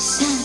下